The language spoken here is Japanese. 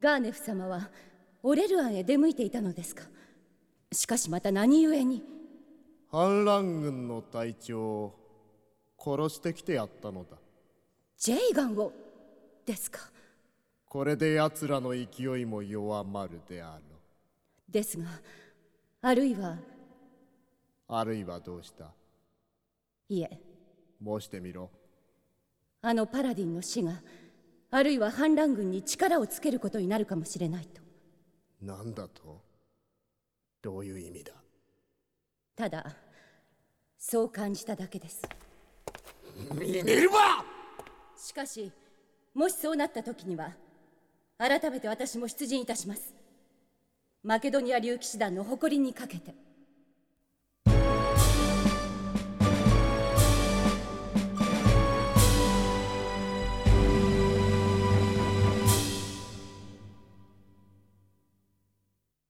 ガーネフ様はオレルアンへ出向いていたのですか？しかしまた何故に？反乱軍の隊長を殺してきてやったのだ。ジェイガンを？ですか。これで奴らの勢いも弱まるであろですがあるいは？うあるいはどうした？いえ。申してみろ。あのパラディンの死があるいは反乱軍に力をつけることになるかもしれないと。何だと？どういう意味だ？ただそう感じただけです。ミネルヴァしかしもしそうなった時には改めて私も出陣いたします。マケドニア竜騎士団の誇りにかけて